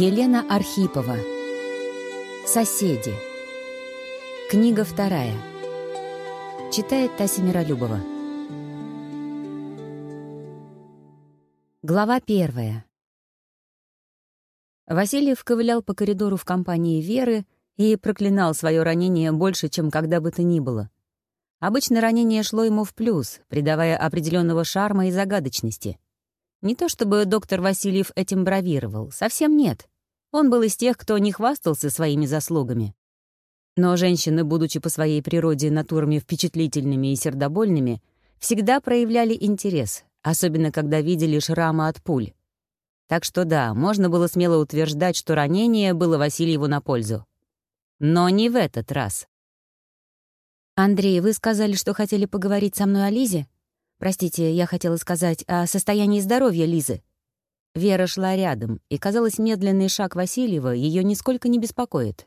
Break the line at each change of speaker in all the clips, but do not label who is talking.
Елена Архипова. Соседи. Книга вторая. Читает Тася Миролюбова. Глава первая. Васильев ковылял по коридору в компании Веры и проклинал свое ранение больше, чем когда бы то ни было. Обычно ранение шло ему в плюс, придавая определенного шарма и загадочности — не то чтобы доктор Васильев этим бравировал, совсем нет. Он был из тех, кто не хвастался своими заслугами. Но женщины, будучи по своей природе натурами впечатлительными и сердобольными, всегда проявляли интерес, особенно когда видели шрамы от пуль. Так что да, можно было смело утверждать, что ранение было Васильеву на пользу. Но не в этот раз. «Андрей, вы сказали, что хотели поговорить со мной о Лизе?» Простите, я хотела сказать о состоянии здоровья Лизы. Вера шла рядом, и, казалось, медленный шаг Васильева ее нисколько не беспокоит.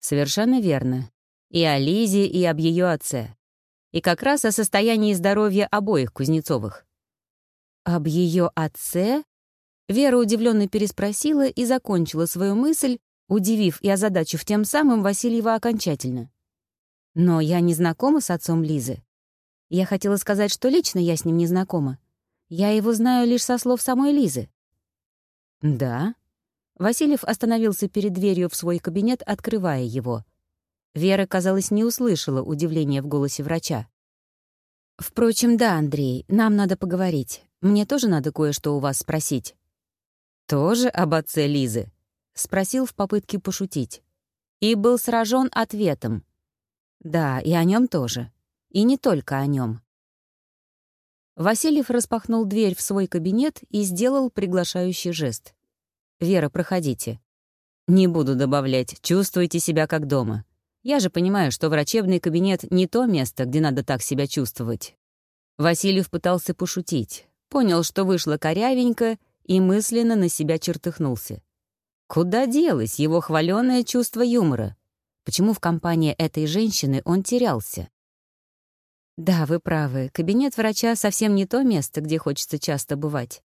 Совершенно верно. И о Лизе, и об ее отце. И как раз о состоянии здоровья обоих Кузнецовых. Об ее отце? Вера удивленно переспросила и закончила свою мысль, удивив и озадачив тем самым Васильева окончательно. Но я не знакома с отцом Лизы. Я хотела сказать, что лично я с ним не знакома. Я его знаю лишь со слов самой Лизы. «Да?» Васильев остановился перед дверью в свой кабинет, открывая его. Вера, казалось, не услышала удивления в голосе врача. «Впрочем, да, Андрей, нам надо поговорить. Мне тоже надо кое-что у вас спросить». «Тоже об отце Лизы?» — спросил в попытке пошутить. И был сражен ответом. «Да, и о нем тоже». И не только о нем. Васильев распахнул дверь в свой кабинет и сделал приглашающий жест. «Вера, проходите». «Не буду добавлять, чувствуйте себя как дома. Я же понимаю, что врачебный кабинет — не то место, где надо так себя чувствовать». Васильев пытался пошутить, понял, что вышло корявенько и мысленно на себя чертыхнулся. Куда делось его хваленое чувство юмора? Почему в компании этой женщины он терялся? «Да, вы правы. Кабинет врача совсем не то место, где хочется часто бывать».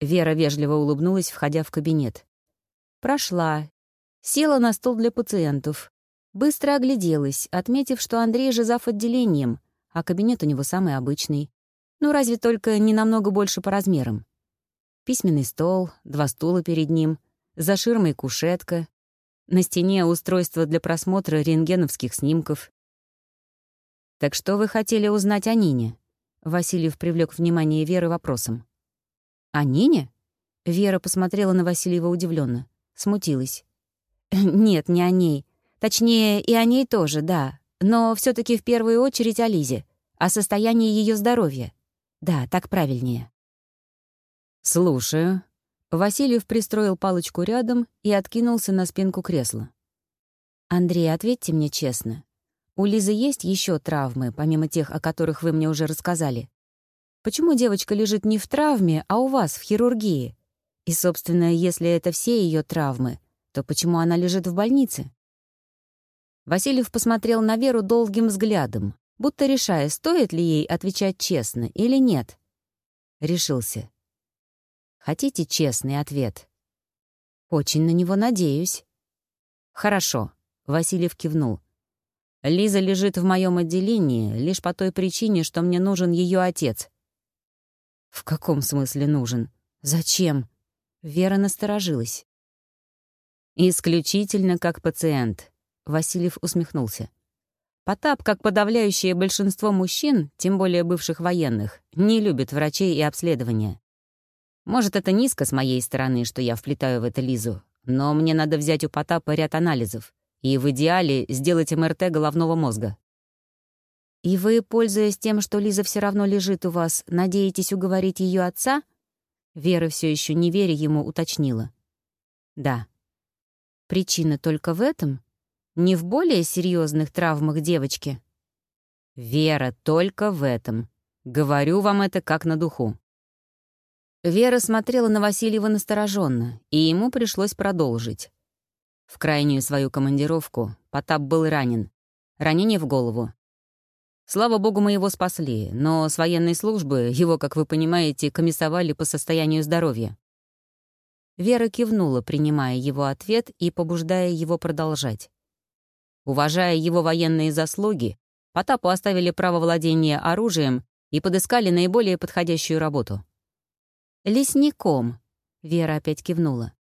Вера вежливо улыбнулась, входя в кабинет. Прошла. Села на стол для пациентов. Быстро огляделась, отметив, что Андрей же зав. отделением, а кабинет у него самый обычный. Ну, разве только не намного больше по размерам. Письменный стол, два стула перед ним, за ширмой кушетка. На стене устройство для просмотра рентгеновских снимков. «Так что вы хотели узнать о Нине?» Васильев привлек внимание Веры вопросом. «О Нине?» Вера посмотрела на Васильева удивленно, смутилась. «Нет, не о ней. Точнее, и о ней тоже, да. Но все таки в первую очередь о Лизе, о состоянии ее здоровья. Да, так правильнее». «Слушаю». Васильев пристроил палочку рядом и откинулся на спинку кресла. «Андрей, ответьте мне честно. У Лизы есть еще травмы, помимо тех, о которых вы мне уже рассказали? Почему девочка лежит не в травме, а у вас, в хирургии? И, собственно, если это все ее травмы, то почему она лежит в больнице? Васильев посмотрел на Веру долгим взглядом, будто решая, стоит ли ей отвечать честно или нет. Решился. Хотите честный ответ? Очень на него надеюсь. Хорошо, Васильев кивнул. Лиза лежит в моем отделении лишь по той причине, что мне нужен ее отец. В каком смысле нужен? Зачем? Вера насторожилась. Исключительно как пациент. Васильев усмехнулся. Потап, как подавляющее большинство мужчин, тем более бывших военных, не любит врачей и обследования. Может, это низко с моей стороны, что я вплетаю в это Лизу, но мне надо взять у Потапа ряд анализов и в идеале сделать МРТ головного мозга. «И вы, пользуясь тем, что Лиза все равно лежит у вас, надеетесь уговорить ее отца?» Вера все еще не веря ему уточнила. «Да». «Причина только в этом? Не в более серьезных травмах девочки?» «Вера только в этом. Говорю вам это как на духу». Вера смотрела на Васильева настороженно, и ему пришлось продолжить. В крайнюю свою командировку Потап был ранен. Ранение в голову. Слава богу, мы его спасли, но с военной службы его, как вы понимаете, комиссовали по состоянию здоровья. Вера кивнула, принимая его ответ и побуждая его продолжать. Уважая его военные заслуги, Потапу оставили право владения оружием и подыскали наиболее подходящую работу. «Лесником», — Вера опять кивнула.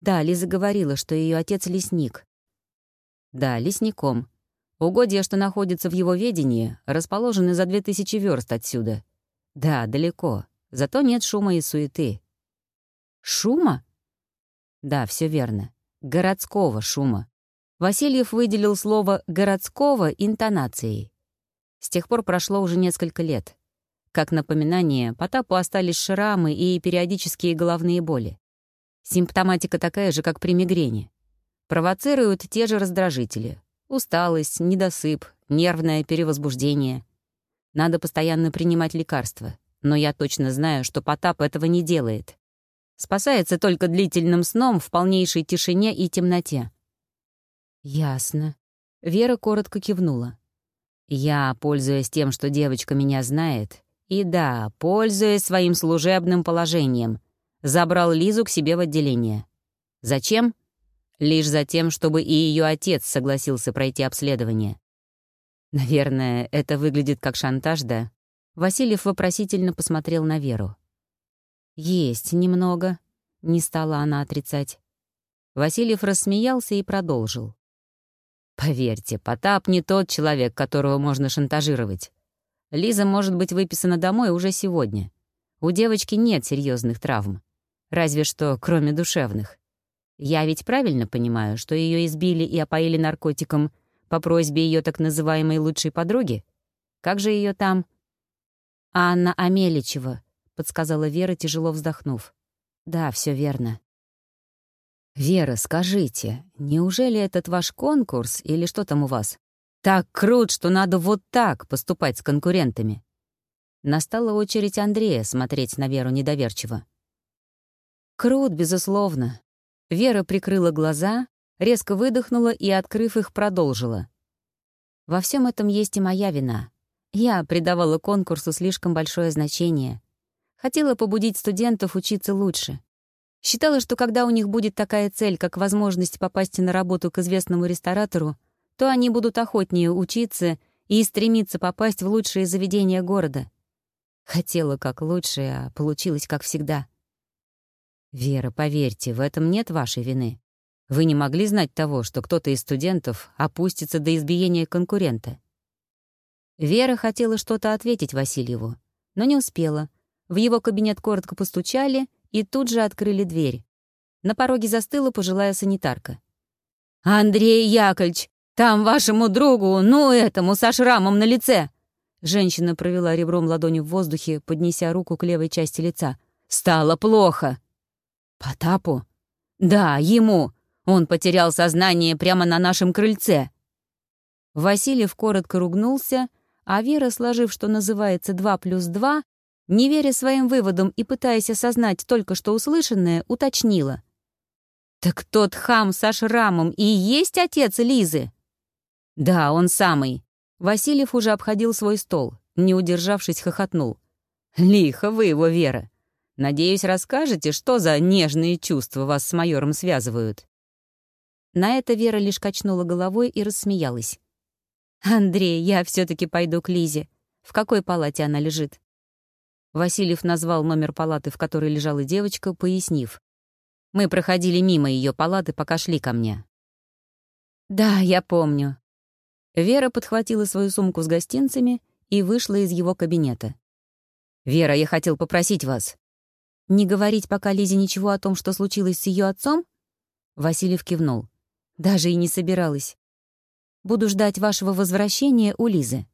Да, Лиза говорила, что ее отец — лесник. Да, лесником. Угодья, что находятся в его ведении, расположены за две тысячи верст отсюда. Да, далеко. Зато нет шума и суеты. Шума? Да, все верно. Городского шума. Васильев выделил слово «городского» интонацией. С тех пор прошло уже несколько лет. Как напоминание, Потапу остались шрамы и периодические головные боли. Симптоматика такая же, как при мигрени. Провоцируют те же раздражители. Усталость, недосып, нервное перевозбуждение. Надо постоянно принимать лекарства. Но я точно знаю, что Потап этого не делает. Спасается только длительным сном в полнейшей тишине и темноте. «Ясно». Вера коротко кивнула. «Я, пользуясь тем, что девочка меня знает, и да, пользуясь своим служебным положением, забрал Лизу к себе в отделение. Зачем? Лишь за тем, чтобы и ее отец согласился пройти обследование. Наверное, это выглядит как шантаж, да? Васильев вопросительно посмотрел на Веру. «Есть немного», — не стала она отрицать. Васильев рассмеялся и продолжил. «Поверьте, Потап не тот человек, которого можно шантажировать. Лиза может быть выписана домой уже сегодня. У девочки нет серьезных травм. Разве что, кроме душевных. Я ведь правильно понимаю, что ее избили и опоили наркотиком по просьбе ее так называемой лучшей подруги? Как же ее там? «Анна Амеличева», — подсказала Вера, тяжело вздохнув. «Да, все верно». «Вера, скажите, неужели этот ваш конкурс или что там у вас так крут, что надо вот так поступать с конкурентами?» Настала очередь Андрея смотреть на Веру недоверчиво. Крут, безусловно. Вера прикрыла глаза, резко выдохнула и, открыв их, продолжила. Во всем этом есть и моя вина. Я придавала конкурсу слишком большое значение. Хотела побудить студентов учиться лучше. Считала, что когда у них будет такая цель, как возможность попасть на работу к известному ресторатору, то они будут охотнее учиться и стремиться попасть в лучшие заведения города. Хотела как лучше, а получилось как всегда — «Вера, поверьте, в этом нет вашей вины. Вы не могли знать того, что кто-то из студентов опустится до избиения конкурента». Вера хотела что-то ответить Васильеву, но не успела. В его кабинет коротко постучали и тут же открыли дверь. На пороге застыла пожилая санитарка. «Андрей Яковлевич, там вашему другу, ну этому, со шрамом на лице!» Женщина провела ребром ладони в воздухе, поднеся руку к левой части лица. «Стало плохо!» «Потапу?» «Да, ему. Он потерял сознание прямо на нашем крыльце». Васильев коротко ругнулся, а Вера, сложив, что называется, два плюс два, не веря своим выводам и пытаясь осознать только что услышанное, уточнила. «Так тот хам со шрамом и есть отец Лизы?» «Да, он самый». Васильев уже обходил свой стол, не удержавшись, хохотнул. «Лихо вы его, Вера. Надеюсь, расскажете, что за нежные чувства вас с майором связывают?» На это Вера лишь качнула головой и рассмеялась. «Андрей, я все таки пойду к Лизе. В какой палате она лежит?» Васильев назвал номер палаты, в которой лежала девочка, пояснив. «Мы проходили мимо ее палаты, пока шли ко мне». «Да, я помню». Вера подхватила свою сумку с гостинцами и вышла из его кабинета. «Вера, я хотел попросить вас. Не говорить пока Лизе ничего о том, что случилось с ее отцом? Васильев кивнул. Даже и не собиралась. Буду ждать вашего возвращения у Лизы.